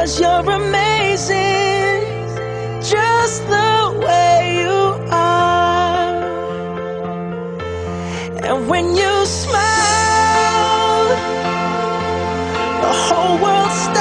Cause you're amazing just the way you are. And when you smile, the whole world stops.